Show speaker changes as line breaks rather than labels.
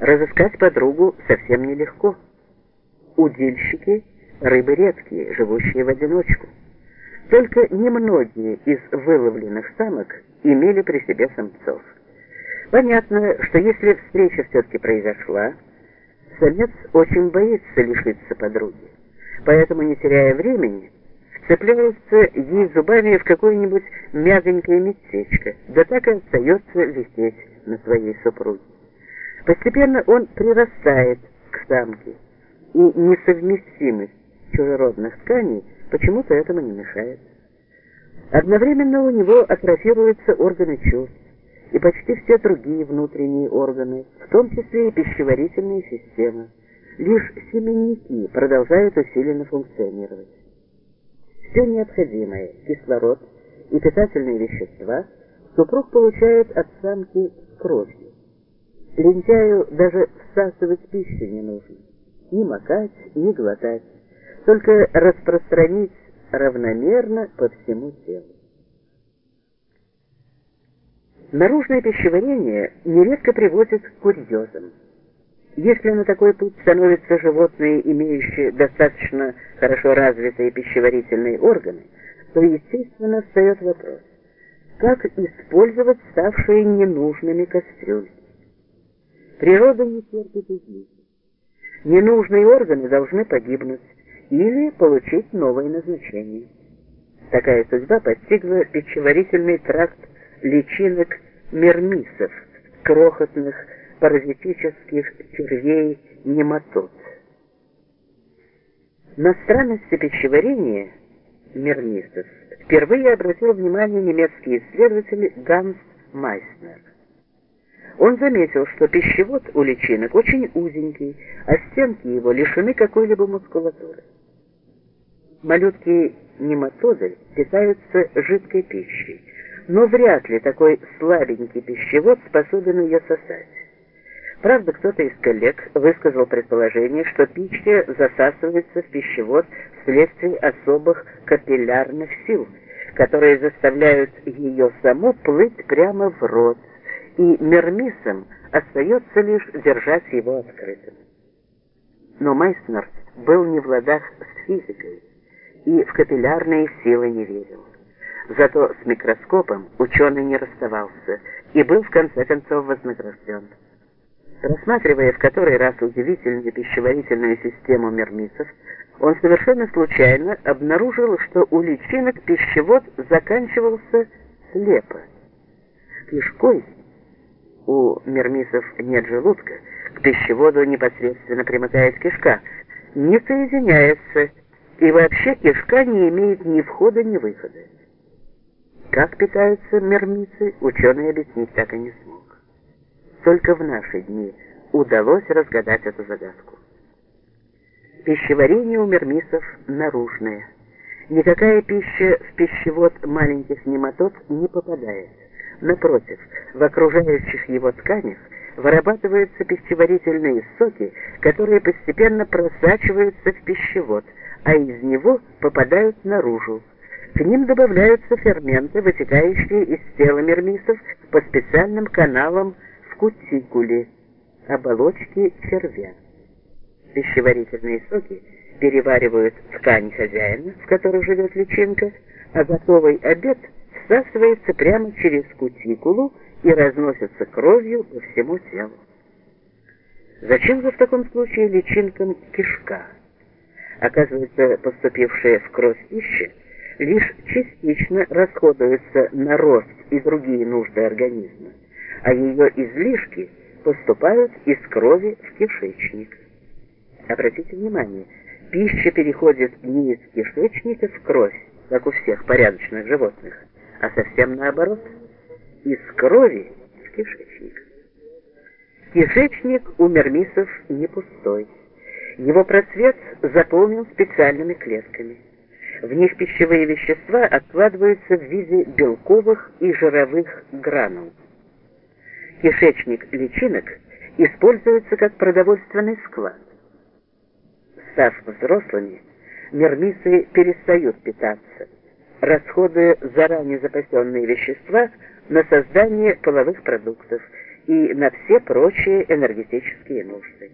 Разыскать подругу совсем нелегко. Удильщики – рыбы редкие, живущие в одиночку. Только немногие из выловленных самок имели при себе самцов. Понятно, что если встреча все-таки произошла, самец очень боится лишиться подруги, поэтому, не теряя времени, вцепляется ей зубами в какое-нибудь мягонькое местечко, да так и остается висеть на своей супруге. Постепенно он прирастает к самке, и несовместимость чужеродных тканей почему-то этому не мешает. Одновременно у него атрофируются органы чувств и почти все другие внутренние органы, в том числе и пищеварительная система. Лишь семенники продолжают усиленно функционировать. Все необходимое, кислород и питательные вещества, супруг получает от самки кровью. Лентяю даже всасывать пищу не нужно. Ни макать, ни глотать. Только распространить равномерно по всему телу. Наружное пищеварение нередко приводит к курьезам. Если на такой путь становятся животные, имеющие достаточно хорошо развитые пищеварительные органы, то, естественно, встает вопрос, как использовать ставшие ненужными кастрюли. Природа не терпит излишек. Ненужные органы должны погибнуть или получить новое назначение. Такая судьба постигла пищеварительный тракт личинок мермисов, крохотных паразитических червей нематод. На странности пищеварения мермисов впервые обратил внимание немецкий исследователь Ганс Майснер. Он заметил, что пищевод у личинок очень узенький, а стенки его лишены какой-либо мускулатуры. Малютки нематоды питаются жидкой пищей, но вряд ли такой слабенький пищевод способен ее сосать. Правда, кто-то из коллег высказал предположение, что пища засасывается в пищевод вследствие особых капиллярных сил, которые заставляют ее саму плыть прямо в рот, и Мермисом остается лишь держать его открытым. Но Майснер был не в ладах с физикой и в капиллярные силы не верил. Зато с микроскопом ученый не расставался и был в конце концов вознагражден. Рассматривая в который раз удивительную пищеварительную систему мермисов, он совершенно случайно обнаружил, что у личинок пищевод заканчивался слепо. Кишкой у мермисов нет желудка, к пищеводу непосредственно примыкает кишка, не соединяется, и вообще кишка не имеет ни входа, ни выхода. Как питаются мермисы, ученый объяснить так и не смог. Только в наши дни удалось разгадать эту загадку. Пищеварение у мермисов наружное. Никакая пища в пищевод маленьких нематод не попадает. Напротив, в окружающих его тканях вырабатываются пищеварительные соки, которые постепенно просачиваются в пищевод, а из него попадают наружу. К ним добавляются ферменты, вытекающие из тела мермисов по специальным каналам в кутикуле, оболочке червя. Пищеварительные соки переваривают ткань хозяина, в которой живет личинка, а готовый обед – всасывается прямо через кутикулу и разносится кровью по всему телу. Зачем же в таком случае личинкам кишка? Оказывается, поступившая в кровь пища лишь частично расходуется на рост и другие нужды организма, а ее излишки поступают из крови в кишечник. Обратите внимание, пища переходит не из кишечника в кровь, как у всех порядочных животных, а совсем наоборот, из крови в кишечник. Кишечник у мермисов не пустой. Его просвет заполнен специальными клетками. В них пищевые вещества откладываются в виде белковых и жировых гранул. Кишечник личинок используется как продовольственный склад. Став взрослыми, мермисы перестают питаться расходуя заранее запасенные вещества на создание половых продуктов и на все прочие энергетические нужды.